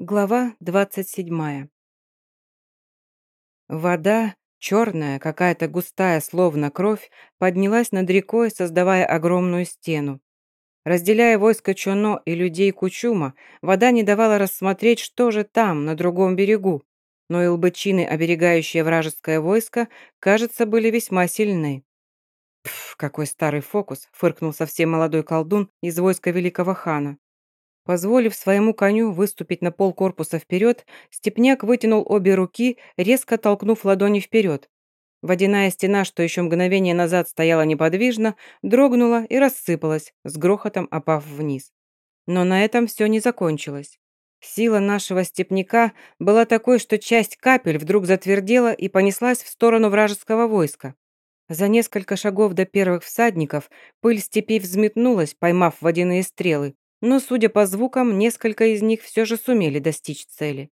Глава двадцать седьмая. Вода, черная, какая-то густая, словно кровь, поднялась над рекой, создавая огромную стену. Разделяя войско Чоно и людей Кучума, вода не давала рассмотреть, что же там, на другом берегу. Но илбычины, оберегающие вражеское войско, кажется, были весьма сильны. «Пф, какой старый фокус!» — фыркнул совсем молодой колдун из войска великого хана. Позволив своему коню выступить на пол корпуса вперед, степняк вытянул обе руки, резко толкнув ладони вперед. Водяная стена, что еще мгновение назад стояла неподвижно, дрогнула и рассыпалась, с грохотом опав вниз. Но на этом все не закончилось. Сила нашего степняка была такой, что часть капель вдруг затвердела и понеслась в сторону вражеского войска. За несколько шагов до первых всадников пыль степи взметнулась, поймав водяные стрелы, но, судя по звукам, несколько из них все же сумели достичь цели.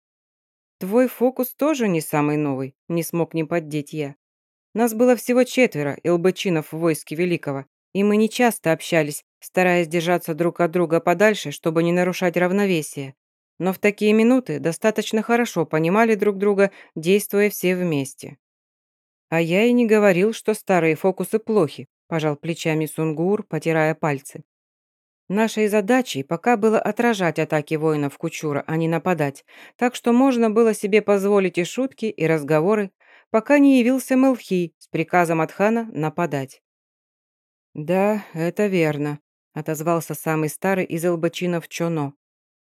«Твой фокус тоже не самый новый», — не смог не поддеть я. Нас было всего четверо, илбычинов в войске Великого, и мы нечасто общались, стараясь держаться друг от друга подальше, чтобы не нарушать равновесие. Но в такие минуты достаточно хорошо понимали друг друга, действуя все вместе. «А я и не говорил, что старые фокусы плохи», – пожал плечами Сунгур, потирая пальцы. Нашей задачей пока было отражать атаки воинов Кучура, а не нападать, так что можно было себе позволить и шутки, и разговоры, пока не явился Мелхи с приказом от хана нападать. «Да, это верно», — отозвался самый старый из элбачинов Чоно.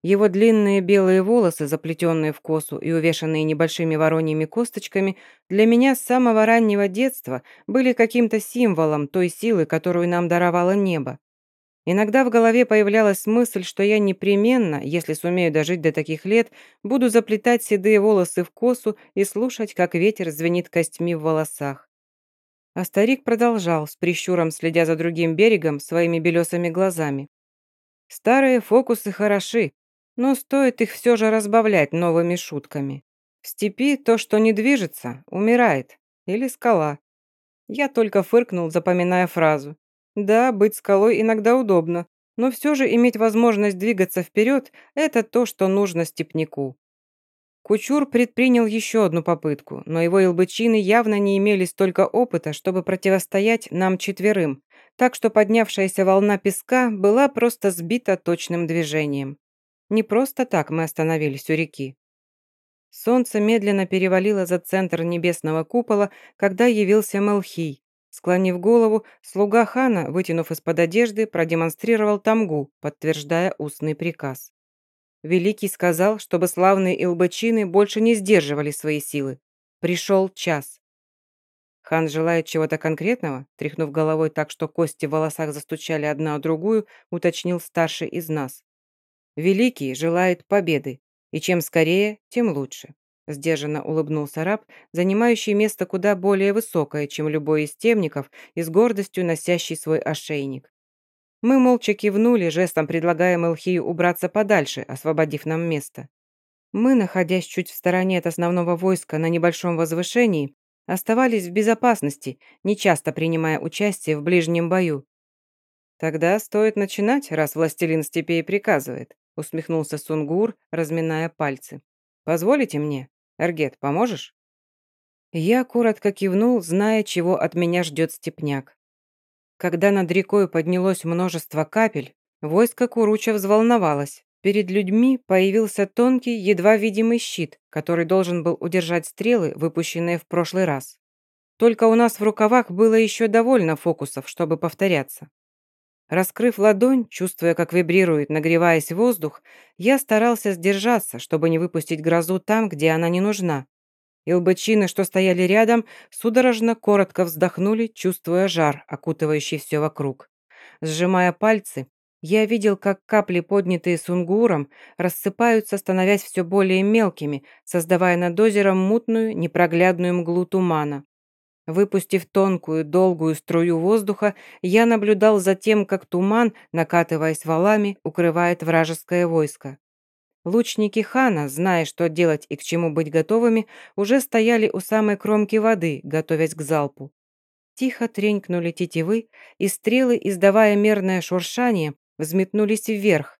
Его длинные белые волосы, заплетенные в косу и увешанные небольшими вороньими косточками, для меня с самого раннего детства были каким-то символом той силы, которую нам даровало небо. Иногда в голове появлялась мысль, что я непременно, если сумею дожить до таких лет, буду заплетать седые волосы в косу и слушать, как ветер звенит костьми в волосах. А старик продолжал, с прищуром следя за другим берегом своими белесыми глазами. Старые фокусы хороши, но стоит их все же разбавлять новыми шутками. В степи то, что не движется, умирает. Или скала. Я только фыркнул, запоминая фразу. Да, быть скалой иногда удобно, но все же иметь возможность двигаться вперед – это то, что нужно степняку. Кучур предпринял еще одну попытку, но его илбычины явно не имели столько опыта, чтобы противостоять нам четверым, так что поднявшаяся волна песка была просто сбита точным движением. Не просто так мы остановились у реки. Солнце медленно перевалило за центр небесного купола, когда явился Мелхий, Склонив голову, слуга хана, вытянув из-под одежды, продемонстрировал тамгу, подтверждая устный приказ. Великий сказал, чтобы славные илбачины больше не сдерживали свои силы. Пришел час. Хан желает чего-то конкретного, тряхнув головой так, что кости в волосах застучали одна о другую, уточнил старший из нас. Великий желает победы, и чем скорее, тем лучше. Сдержанно улыбнулся раб, занимающий место куда более высокое, чем любой из темников и с гордостью носящий свой ошейник. Мы молча кивнули, жестом предлагая Мелхию убраться подальше, освободив нам место. Мы, находясь чуть в стороне от основного войска на небольшом возвышении, оставались в безопасности, нечасто принимая участие в ближнем бою. «Тогда стоит начинать, раз властелин степей приказывает», усмехнулся Сунгур, разминая пальцы. «Позволите мне?» Эргет, поможешь?» Я коротко кивнул, зная, чего от меня ждет степняк. Когда над рекой поднялось множество капель, войско Куруча взволновалось. Перед людьми появился тонкий, едва видимый щит, который должен был удержать стрелы, выпущенные в прошлый раз. Только у нас в рукавах было еще довольно фокусов, чтобы повторяться. Раскрыв ладонь, чувствуя, как вибрирует, нагреваясь воздух, я старался сдержаться, чтобы не выпустить грозу там, где она не нужна. Илбычины, что стояли рядом, судорожно, коротко вздохнули, чувствуя жар, окутывающий все вокруг. Сжимая пальцы, я видел, как капли, поднятые сунгуром, рассыпаются, становясь все более мелкими, создавая над озером мутную, непроглядную мглу тумана. Выпустив тонкую, долгую струю воздуха, я наблюдал за тем, как туман, накатываясь валами, укрывает вражеское войско. Лучники хана, зная, что делать и к чему быть готовыми, уже стояли у самой кромки воды, готовясь к залпу. Тихо тренькнули тетивы, и стрелы, издавая мерное шуршание, взметнулись вверх.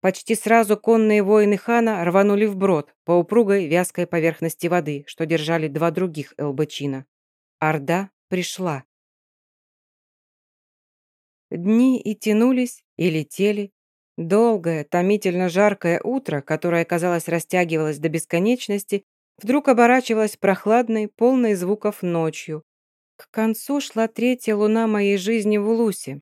Почти сразу конные воины хана рванули вброд по упругой вязкой поверхности воды, что держали два других элбачина. Орда пришла. Дни и тянулись, и летели. Долгое, томительно жаркое утро, которое, казалось, растягивалось до бесконечности, вдруг оборачивалось прохладной, полной звуков ночью. К концу шла третья луна моей жизни в Улусе,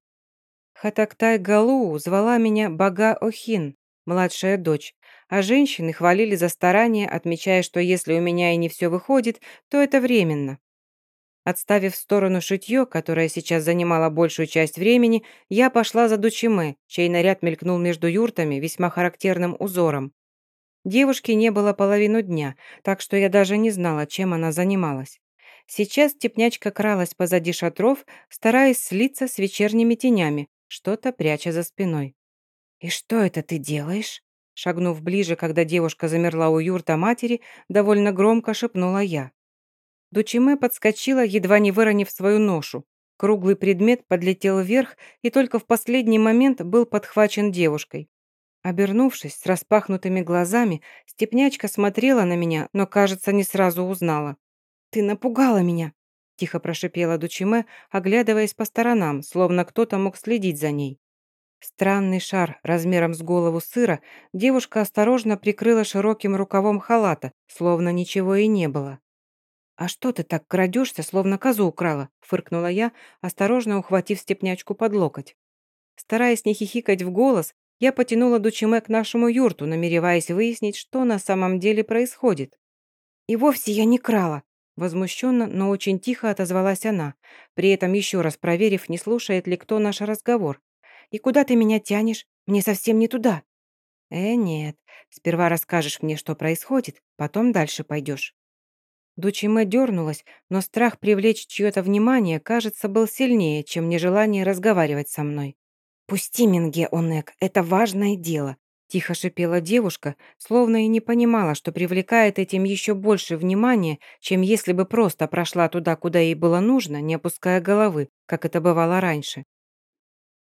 Хатактай Галуу звала меня Бага Охин, младшая дочь, а женщины хвалили за старание, отмечая, что если у меня и не все выходит, то это временно. Отставив в сторону шитье, которое сейчас занимало большую часть времени, я пошла за Дучиме, чей наряд мелькнул между юртами весьма характерным узором. Девушки не было половину дня, так что я даже не знала, чем она занималась. Сейчас степнячка кралась позади шатров, стараясь слиться с вечерними тенями, что-то пряча за спиной. «И что это ты делаешь?» Шагнув ближе, когда девушка замерла у юрта матери, довольно громко шепнула я. Дучиме подскочила, едва не выронив свою ношу. Круглый предмет подлетел вверх и только в последний момент был подхвачен девушкой. Обернувшись с распахнутыми глазами, степнячка смотрела на меня, но, кажется, не сразу узнала. «Ты напугала меня!» тихо прошипела Дучиме, оглядываясь по сторонам, словно кто-то мог следить за ней. Странный шар размером с голову сыра девушка осторожно прикрыла широким рукавом халата, словно ничего и не было. «А что ты так крадешься, словно козу украла?» — фыркнула я, осторожно ухватив степнячку под локоть. Стараясь не хихикать в голос, я потянула Дучиме к нашему юрту, намереваясь выяснить, что на самом деле происходит. «И вовсе я не крала», Возмущенно, но очень тихо отозвалась она, при этом еще раз проверив, не слушает ли кто наш разговор. «И куда ты меня тянешь? Мне совсем не туда». «Э, нет. Сперва расскажешь мне, что происходит, потом дальше пойдешь». Дучиме дернулась, но страх привлечь чье-то внимание, кажется, был сильнее, чем нежелание разговаривать со мной. «Пусти, Минге Онек, это важное дело. Тихо шипела девушка, словно и не понимала, что привлекает этим еще больше внимания, чем если бы просто прошла туда, куда ей было нужно, не опуская головы, как это бывало раньше.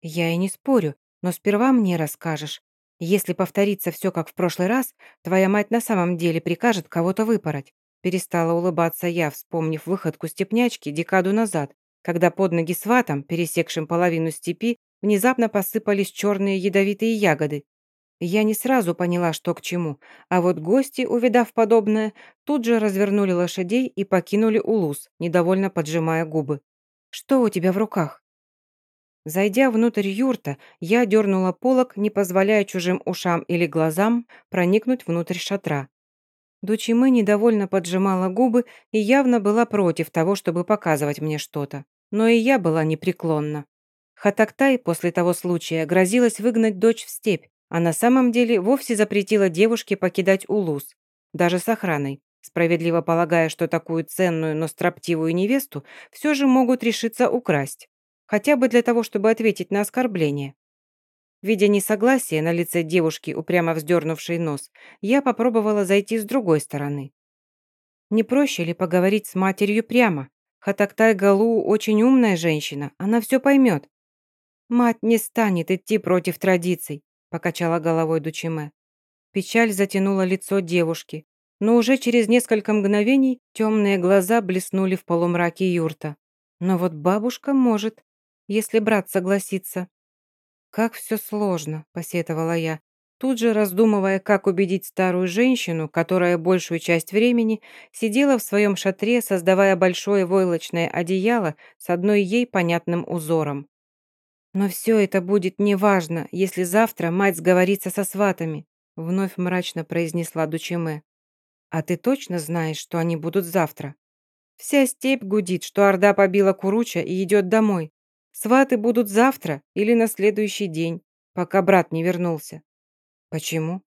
«Я и не спорю, но сперва мне расскажешь. Если повторится все как в прошлый раз, твоя мать на самом деле прикажет кого-то выпороть». Перестала улыбаться я, вспомнив выходку степнячки декаду назад, когда под ноги сватом, пересекшим половину степи, внезапно посыпались черные ядовитые ягоды, я не сразу поняла, что к чему, а вот гости, увидав подобное, тут же развернули лошадей и покинули улус, недовольно поджимая губы. «Что у тебя в руках?» Зайдя внутрь юрта, я дернула полок, не позволяя чужим ушам или глазам проникнуть внутрь шатра. Дучимы недовольно поджимала губы и явно была против того, чтобы показывать мне что-то. Но и я была непреклонна. Хатактай после того случая грозилась выгнать дочь в степь, а на самом деле вовсе запретила девушке покидать Улус, даже с охраной, справедливо полагая, что такую ценную, но строптивую невесту все же могут решиться украсть, хотя бы для того, чтобы ответить на оскорбление. Видя несогласие на лице девушки, упрямо вздернувшей нос, я попробовала зайти с другой стороны. Не проще ли поговорить с матерью прямо? Хатактай Галу очень умная женщина, она все поймет. Мать не станет идти против традиций, покачала головой Дучиме. Печаль затянула лицо девушки, но уже через несколько мгновений темные глаза блеснули в полумраке юрта. Но вот бабушка может, если брат согласится. «Как все сложно», — посетовала я, тут же раздумывая, как убедить старую женщину, которая большую часть времени сидела в своем шатре, создавая большое войлочное одеяло с одной ей понятным узором. «Но все это будет неважно, если завтра мать сговорится со сватами», вновь мрачно произнесла Дучеме. «А ты точно знаешь, что они будут завтра?» «Вся степь гудит, что Орда побила Куруча и идет домой. Сваты будут завтра или на следующий день, пока брат не вернулся». «Почему?»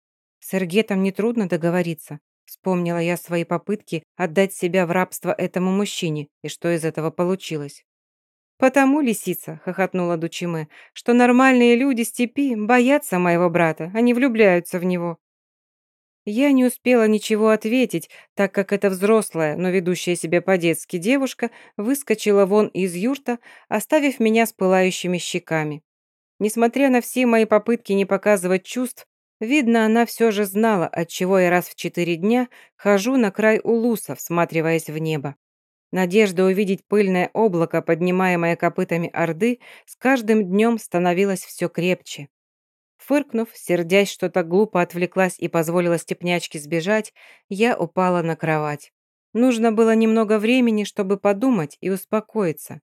«С Эргетом нетрудно договориться», Вспомнила я свои попытки отдать себя в рабство этому мужчине, и что из этого получилось. «Потому, лисица», — хохотнула Дучиме, «что нормальные люди степи боятся моего брата, они влюбляются в него». Я не успела ничего ответить, так как эта взрослая, но ведущая себя по-детски девушка выскочила вон из юрта, оставив меня с пылающими щеками. Несмотря на все мои попытки не показывать чувств, Видно, она все же знала, отчего я раз в четыре дня хожу на край улуса, всматриваясь в небо. Надежда увидеть пыльное облако, поднимаемое копытами Орды, с каждым днем становилась все крепче. Фыркнув, сердясь, что так глупо отвлеклась и позволила степнячке сбежать, я упала на кровать. Нужно было немного времени, чтобы подумать и успокоиться.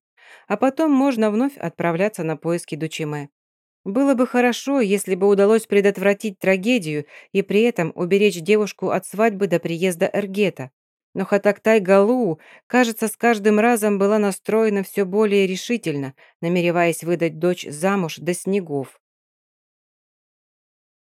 А потом можно вновь отправляться на поиски Дучиме. Было бы хорошо, если бы удалось предотвратить трагедию и при этом уберечь девушку от свадьбы до приезда Эргета. Но Хатактай Галуу, кажется, с каждым разом была настроена все более решительно, намереваясь выдать дочь замуж до снегов.